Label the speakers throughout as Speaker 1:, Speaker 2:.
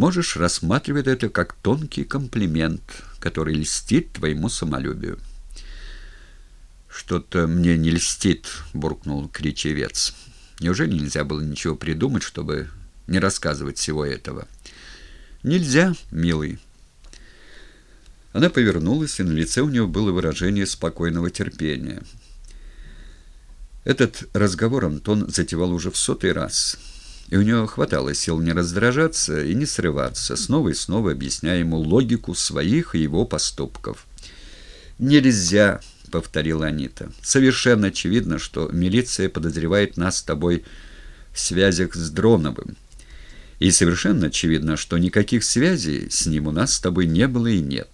Speaker 1: можешь рассматривать это как тонкий комплимент, который льстит твоему самолюбию. «Что-то мне не льстит», — буркнул кричевец. «Неужели нельзя было ничего придумать, чтобы не рассказывать всего этого?» «Нельзя, милый». Она повернулась, и на лице у нее было выражение спокойного терпения. Этот разговор Антон затевал уже в сотый раз, и у нее хватало сил не раздражаться и не срываться, снова и снова объясняя ему логику своих и его поступков. «Нельзя», — повторила Анита. «Совершенно очевидно, что милиция подозревает нас с тобой в связях с Дроновым. И совершенно очевидно, что никаких связей с ним у нас с тобой не было и нет».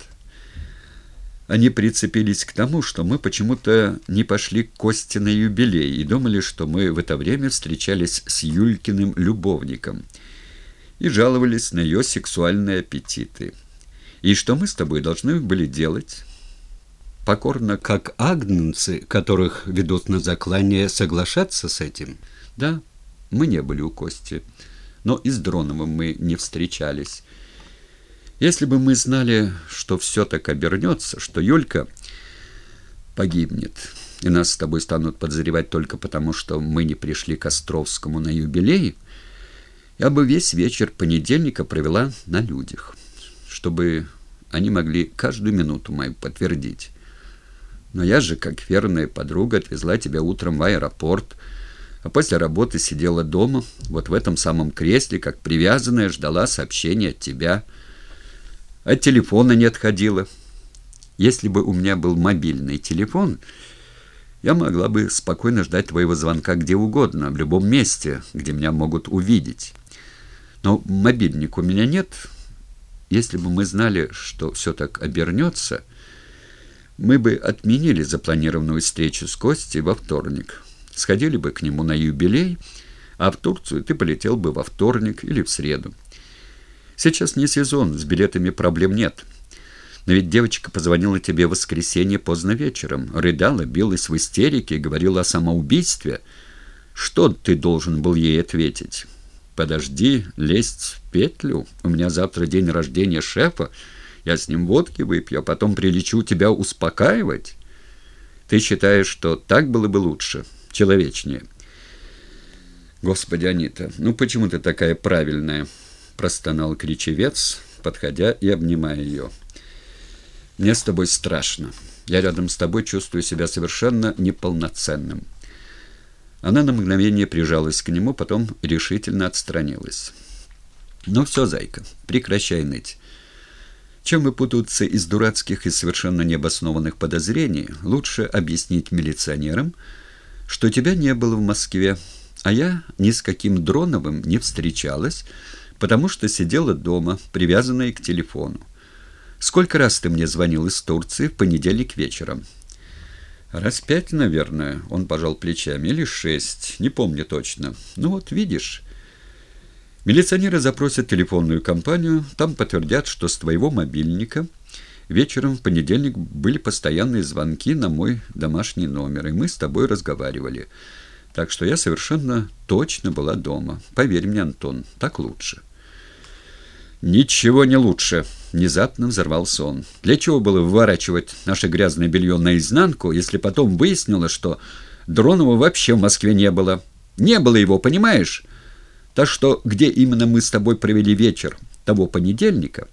Speaker 1: Они прицепились к тому, что мы почему-то не пошли к Косте на юбилей и думали, что мы в это время встречались с Юлькиным любовником и жаловались на ее сексуальные аппетиты. И что мы с тобой должны были делать? Покорно, как агнцы, которых ведут на заклание, соглашаться с этим? Да, мы не были у Кости, но и с Дроновым мы не встречались. Если бы мы знали, что все так обернется, что Юлька погибнет, и нас с тобой станут подозревать только потому, что мы не пришли к Островскому на юбилей, я бы весь вечер понедельника провела на людях, чтобы они могли каждую минуту мою подтвердить. Но я же, как верная подруга, отвезла тебя утром в аэропорт, а после работы сидела дома, вот в этом самом кресле, как привязанная, ждала сообщения от тебя – от телефона не отходила. Если бы у меня был мобильный телефон, я могла бы спокойно ждать твоего звонка где угодно, в любом месте, где меня могут увидеть. Но мобильник у меня нет. Если бы мы знали, что все так обернется, мы бы отменили запланированную встречу с Костей во вторник. Сходили бы к нему на юбилей, а в Турцию ты полетел бы во вторник или в среду. Сейчас не сезон, с билетами проблем нет. Но ведь девочка позвонила тебе в воскресенье поздно вечером, рыдала, билась в истерике, говорила о самоубийстве. Что ты должен был ей ответить? Подожди, лезть в петлю. У меня завтра день рождения шефа. Я с ним водки выпью, а потом прилечу тебя успокаивать. Ты считаешь, что так было бы лучше, человечнее? Господи, Анита, ну почему ты такая правильная? — простонал кричевец, подходя и обнимая ее. «Мне с тобой страшно. Я рядом с тобой чувствую себя совершенно неполноценным». Она на мгновение прижалась к нему, потом решительно отстранилась. «Ну все, зайка, прекращай ныть. Чем выпутаться из дурацких и совершенно необоснованных подозрений, лучше объяснить милиционерам, что тебя не было в Москве, а я ни с каким Дроновым не встречалась, потому что сидела дома, привязанная к телефону. Сколько раз ты мне звонил из Турции в понедельник вечером? Раз пять, наверное, он пожал плечами, или шесть, не помню точно. Ну вот, видишь. Милиционеры запросят телефонную компанию, там подтвердят, что с твоего мобильника вечером в понедельник были постоянные звонки на мой домашний номер, и мы с тобой разговаривали. Так что я совершенно точно была дома. Поверь мне, Антон, так лучше. «Ничего не лучше», — внезапно взорвался он. «Для чего было выворачивать наше грязное белье наизнанку, если потом выяснилось, что Дронова вообще в Москве не было? Не было его, понимаешь? Так что где именно мы с тобой провели вечер того понедельника,